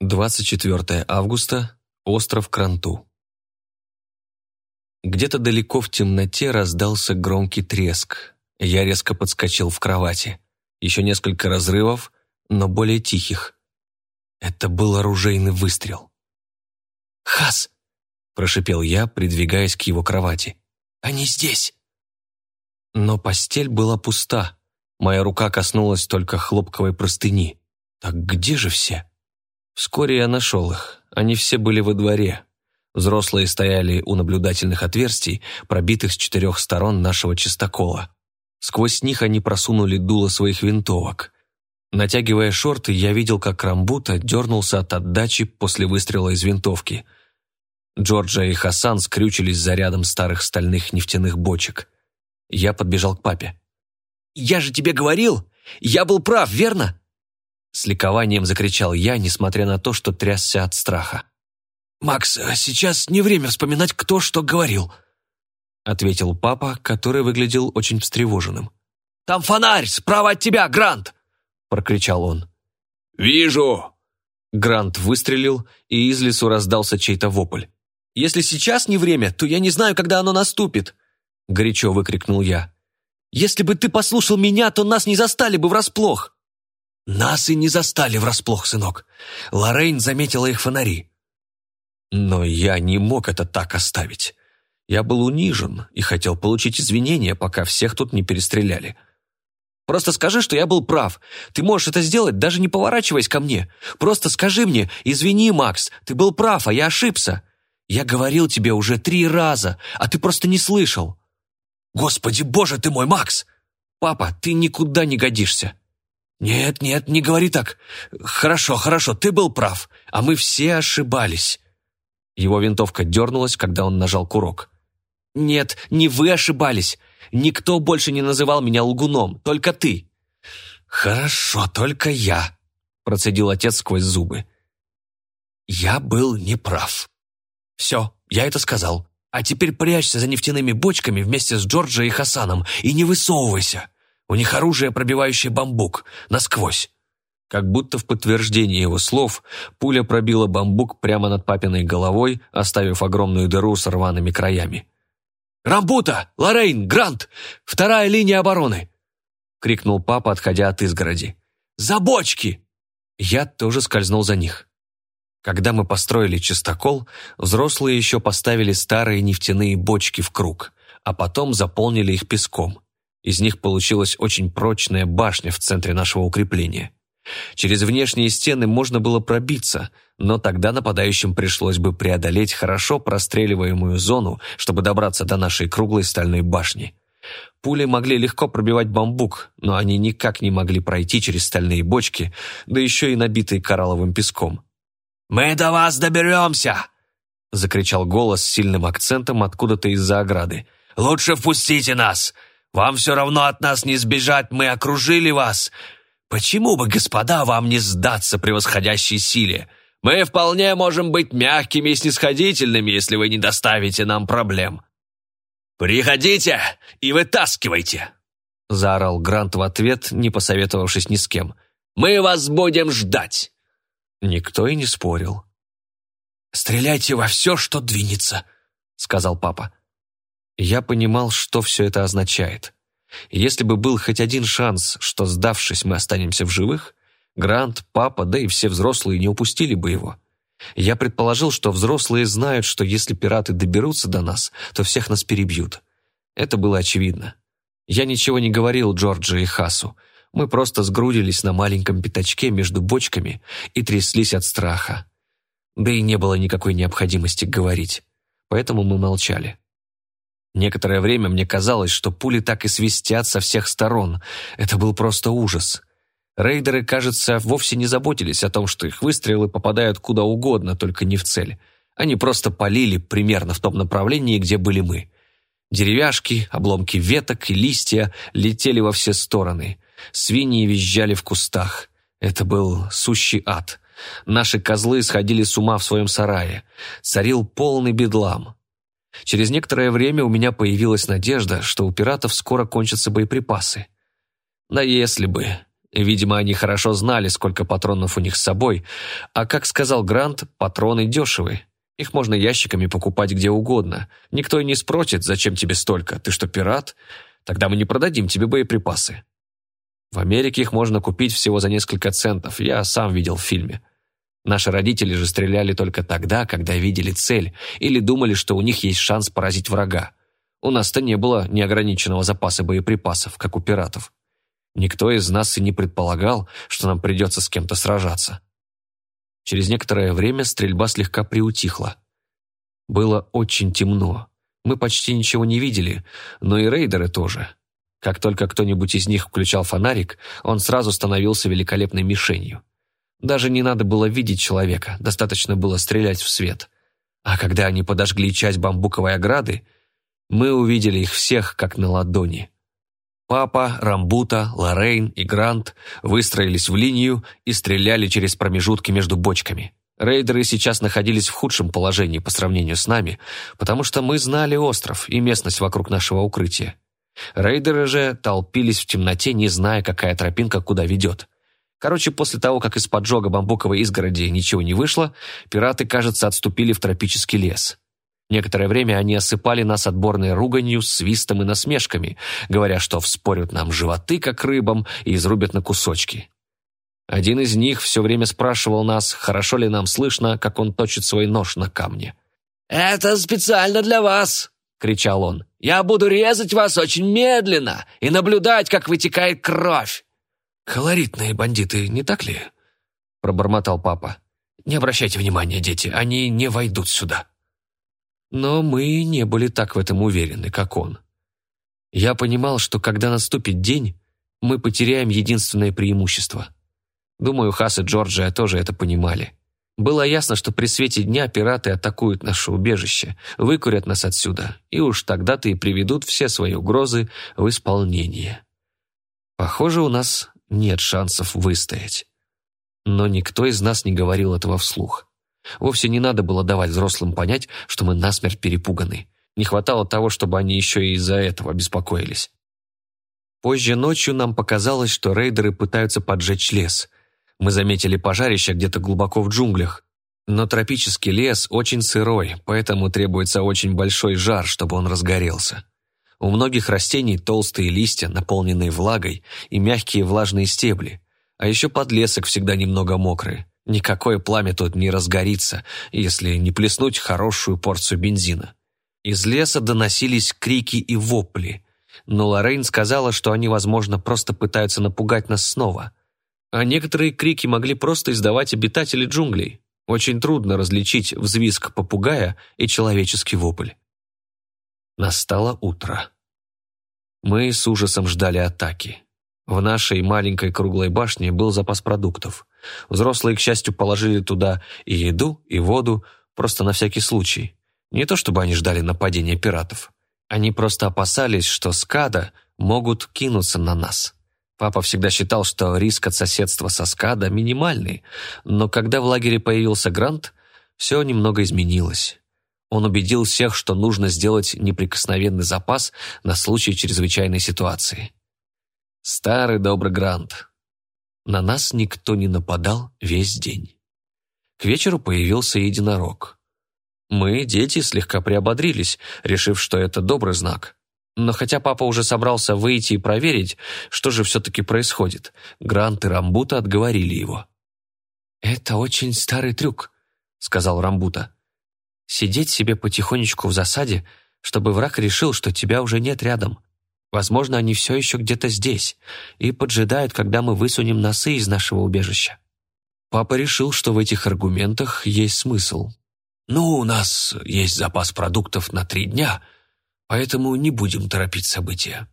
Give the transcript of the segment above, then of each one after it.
24 августа. Остров Кранту. Где-то далеко в темноте раздался громкий треск. Я резко подскочил в кровати. Еще несколько разрывов, но более тихих. Это был оружейный выстрел. «Хас!» – прошипел я, придвигаясь к его кровати. «Они здесь!» Но постель была пуста. Моя рука коснулась только хлопковой простыни. Так где же все? Вскоре я нашел их. Они все были во дворе. Взрослые стояли у наблюдательных отверстий, пробитых с четырех сторон нашего чистокола. Сквозь них они просунули дуло своих винтовок. Натягивая шорты, я видел, как Рамбута дернулся от отдачи после выстрела из винтовки. Джорджа и Хасан скрючились за рядом старых стальных нефтяных бочек. Я подбежал к папе. «Я же тебе говорил! Я был прав, верно?» С ликованием закричал я, несмотря на то, что трясся от страха. «Макс, сейчас не время вспоминать, кто что говорил», ответил папа, который выглядел очень встревоженным. «Там фонарь, справа от тебя, Грант!» прокричал он. «Вижу!» Грант выстрелил, и из лесу раздался чей-то вопль. «Если сейчас не время, то я не знаю, когда оно наступит!» горячо выкрикнул я. «Если бы ты послушал меня, то нас не застали бы врасплох!» «Нас и не застали врасплох, сынок. Лоррейн заметила их фонари». Но я не мог это так оставить. Я был унижен и хотел получить извинения, пока всех тут не перестреляли. «Просто скажи, что я был прав. Ты можешь это сделать, даже не поворачиваясь ко мне. Просто скажи мне, извини, Макс, ты был прав, а я ошибся. Я говорил тебе уже три раза, а ты просто не слышал». «Господи боже ты мой, Макс!» «Папа, ты никуда не годишься. «Нет, нет, не говори так. Хорошо, хорошо, ты был прав, а мы все ошибались». Его винтовка дернулась, когда он нажал курок. «Нет, не вы ошибались. Никто больше не называл меня лгуном, только ты». «Хорошо, только я», — процедил отец сквозь зубы. «Я был неправ. Все, я это сказал. А теперь прячься за нефтяными бочками вместе с Джорджа и Хасаном и не высовывайся. У них оружие, пробивающее бамбук, насквозь. Как будто в подтверждение его слов, пуля пробила бамбук прямо над папиной головой, оставив огромную дыру с рваными краями. «Рамбута! Лоррейн! Грант! Вторая линия обороны!» — крикнул папа, отходя от изгороди. «За бочки!» Я тоже скользнул за них. Когда мы построили чистокол, взрослые еще поставили старые нефтяные бочки в круг, а потом заполнили их песком. Из них получилась очень прочная башня в центре нашего укрепления. Через внешние стены можно было пробиться, но тогда нападающим пришлось бы преодолеть хорошо простреливаемую зону, чтобы добраться до нашей круглой стальной башни. Пули могли легко пробивать бамбук, но они никак не могли пройти через стальные бочки, да еще и набитые коралловым песком. «Мы до вас доберемся!» — закричал голос с сильным акцентом откуда-то из-за ограды. «Лучше впустите нас! Вам все равно от нас не сбежать, мы окружили вас. Почему бы, господа, вам не сдаться превосходящей силе? Мы вполне можем быть мягкими и снисходительными, если вы не доставите нам проблем. Приходите и вытаскивайте!» Заорал Грант в ответ, не посоветовавшись ни с кем. «Мы вас будем ждать!» Никто и не спорил. «Стреляйте во все, что двинется», — сказал папа. Я понимал, что все это означает. Если бы был хоть один шанс, что, сдавшись, мы останемся в живых, Грант, папа, да и все взрослые не упустили бы его. Я предположил, что взрослые знают, что если пираты доберутся до нас, то всех нас перебьют. Это было очевидно. Я ничего не говорил Джорджи и Хасу. Мы просто сгрудились на маленьком пятачке между бочками и тряслись от страха. Да и не было никакой необходимости говорить. Поэтому мы молчали. Некоторое время мне казалось, что пули так и свистят со всех сторон. Это был просто ужас. Рейдеры, кажется, вовсе не заботились о том, что их выстрелы попадают куда угодно, только не в цель. Они просто полили примерно в том направлении, где были мы. Деревяшки, обломки веток и листья летели во все стороны. Свиньи визжали в кустах. Это был сущий ад. Наши козлы сходили с ума в своем сарае. Царил полный бедлам. Через некоторое время у меня появилась надежда, что у пиратов скоро кончатся боеприпасы. Да если бы. Видимо, они хорошо знали, сколько патронов у них с собой, а, как сказал Грант, патроны дешевые. Их можно ящиками покупать где угодно. Никто и не спросит, зачем тебе столько, ты что, пират? Тогда мы не продадим тебе боеприпасы. В Америке их можно купить всего за несколько центов, я сам видел в фильме. Наши родители же стреляли только тогда, когда видели цель или думали, что у них есть шанс поразить врага. У нас-то не было неограниченного запаса боеприпасов, как у пиратов. Никто из нас и не предполагал, что нам придется с кем-то сражаться. Через некоторое время стрельба слегка приутихла. Было очень темно. Мы почти ничего не видели, но и рейдеры тоже. Как только кто-нибудь из них включал фонарик, он сразу становился великолепной мишенью. Даже не надо было видеть человека, достаточно было стрелять в свет. А когда они подожгли часть бамбуковой ограды, мы увидели их всех как на ладони. Папа, Рамбута, Лоррейн и Грант выстроились в линию и стреляли через промежутки между бочками. Рейдеры сейчас находились в худшем положении по сравнению с нами, потому что мы знали остров и местность вокруг нашего укрытия. Рейдеры же толпились в темноте, не зная, какая тропинка куда ведет. Короче, после того, как из поджога бамбуковой изгороди ничего не вышло, пираты, кажется, отступили в тропический лес. Некоторое время они осыпали нас отборной руганью, свистом и насмешками, говоря, что вспорят нам животы, как рыбам, и изрубят на кусочки. Один из них все время спрашивал нас, хорошо ли нам слышно, как он точит свой нож на камне. «Это специально для вас!» — кричал он. «Я буду резать вас очень медленно и наблюдать, как вытекает кровь!» «Колоритные бандиты, не так ли?» — пробормотал папа. «Не обращайте внимания, дети, они не войдут сюда». Но мы не были так в этом уверены, как он. Я понимал, что когда наступит день, мы потеряем единственное преимущество. Думаю, Хас и Джорджия тоже это понимали. Было ясно, что при свете дня пираты атакуют наше убежище, выкурят нас отсюда, и уж тогда-то и приведут все свои угрозы в исполнение. Похоже, у нас нет шансов выстоять. Но никто из нас не говорил этого вслух. Вовсе не надо было давать взрослым понять, что мы насмерть перепуганы. Не хватало того, чтобы они еще и из-за этого беспокоились. Позже ночью нам показалось, что рейдеры пытаются поджечь лес. Мы заметили пожарище где-то глубоко в джунглях. Но тропический лес очень сырой, поэтому требуется очень большой жар, чтобы он разгорелся. У многих растений толстые листья, наполненные влагой, и мягкие влажные стебли. А еще подлесок всегда немного мокрый. Никакое пламя тут не разгорится, если не плеснуть хорошую порцию бензина. Из леса доносились крики и вопли, но Лоррейн сказала, что они, возможно, просто пытаются напугать нас снова. А некоторые крики могли просто издавать обитатели джунглей. Очень трудно различить взвизг попугая и человеческий вопль. Настало утро. Мы с ужасом ждали атаки. В нашей маленькой круглой башне был запас продуктов. Взрослые, к счастью, положили туда и еду, и воду, просто на всякий случай. Не то чтобы они ждали нападения пиратов. Они просто опасались, что скада могут кинуться на нас. Папа всегда считал, что риск от соседства со скада минимальный, но когда в лагере появился Грант, все немного изменилось. Он убедил всех, что нужно сделать неприкосновенный запас на случай чрезвычайной ситуации. Старый добрый Грант. На нас никто не нападал весь день. К вечеру появился единорог. Мы, дети, слегка приободрились, решив, что это добрый знак. Но хотя папа уже собрался выйти и проверить, что же все-таки происходит, Грант и Рамбута отговорили его. «Это очень старый трюк», — сказал Рамбута. «Сидеть себе потихонечку в засаде, чтобы враг решил, что тебя уже нет рядом. Возможно, они все еще где-то здесь и поджидают, когда мы высунем носы из нашего убежища. Папа решил, что в этих аргументах есть смысл. «Ну, у нас есть запас продуктов на три дня, поэтому не будем торопить события».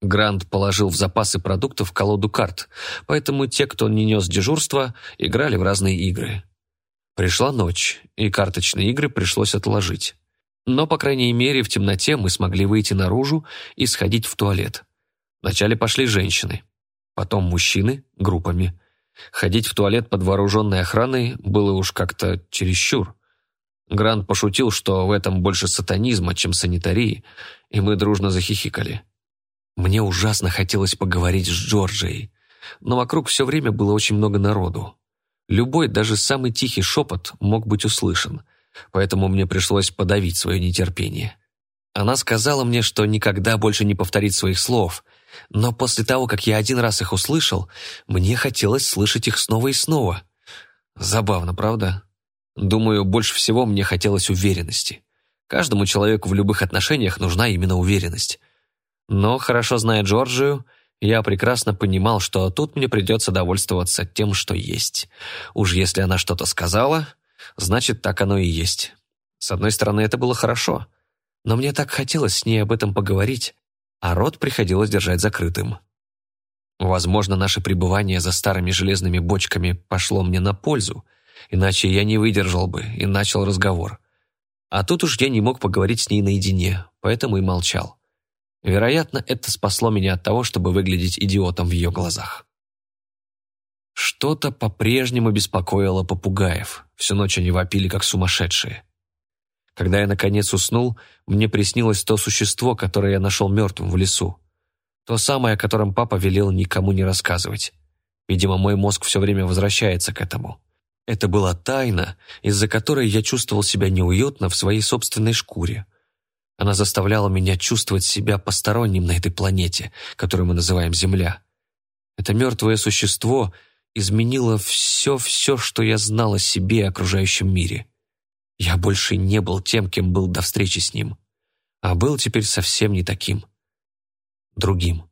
Грант положил в запасы продуктов колоду карт, поэтому те, кто не нес дежурства, играли в разные игры. Пришла ночь, и карточные игры пришлось отложить. Но, по крайней мере, в темноте мы смогли выйти наружу и сходить в туалет. Вначале пошли женщины, потом мужчины группами. Ходить в туалет под вооруженной охраной было уж как-то чересчур. Грант пошутил, что в этом больше сатанизма, чем санитарии, и мы дружно захихикали. Мне ужасно хотелось поговорить с Джорджией. но вокруг все время было очень много народу. Любой, даже самый тихий шепот мог быть услышан, поэтому мне пришлось подавить свое нетерпение. Она сказала мне, что никогда больше не повторит своих слов, но после того, как я один раз их услышал, мне хотелось слышать их снова и снова. Забавно, правда? Думаю, больше всего мне хотелось уверенности. Каждому человеку в любых отношениях нужна именно уверенность. Но, хорошо зная Джорджию, я прекрасно понимал, что тут мне придется довольствоваться тем, что есть. Уж если она что-то сказала, значит, так оно и есть. С одной стороны, это было хорошо, но мне так хотелось с ней об этом поговорить, а рот приходилось держать закрытым. Возможно, наше пребывание за старыми железными бочками пошло мне на пользу, иначе я не выдержал бы и начал разговор. А тут уж я не мог поговорить с ней наедине, поэтому и молчал. Вероятно, это спасло меня от того, чтобы выглядеть идиотом в ее глазах. Что-то по-прежнему беспокоило попугаев. Всю ночь они вопили, как сумасшедшие. Когда я, наконец, уснул, мне приснилось то существо, которое я нашел мертвым в лесу. То самое, о котором папа велел никому не рассказывать. Видимо, мой мозг все время возвращается к этому. Это была тайна, из-за которой я чувствовал себя неуютно в своей собственной шкуре. Она заставляла меня чувствовать себя посторонним на этой планете, которую мы называем Земля. Это мертвое существо изменило все-все, что я знал о себе и окружающем мире. Я больше не был тем, кем был до встречи с ним, а был теперь совсем не таким. Другим.